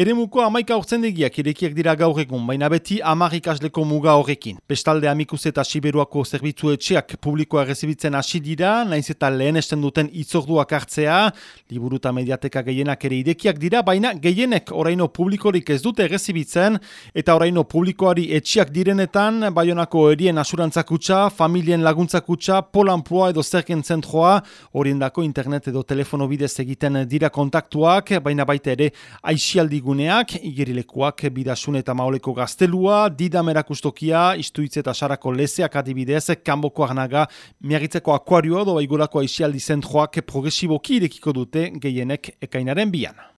Eremuko amaika urtzendegiak irekiak dira gaur egun, baina beti amar ikasleko muga horrekin. Bestalde amikuz eta siberuako zerbitzu etxeak publikoa rezibitzen hasi dira, naiz eta lehen esten duten itzorduak hartzea, liburu eta mediateka gehienak ere idekiak dira, baina gehienek oraino publikorik ez dute rezibitzen, eta oraino publikoari etxeak direnetan, baionako erien asurantzakutsa, familien laguntzakutsa, polanploa edo zerken zentroa, horiendako internet edo telefono bidez egiten dira kontaktuak, baina baita ere aixialdi guneak, igerilekuak bidasun eta maoleko gaztelua, didam erakustokia, istuitz eta sarako lezeak adibidez, kanboko arnaga, miagitzeko akuarioa do baigurako aixialdi zentroak progresiboki irekiko dute gehienek ekainaren bian.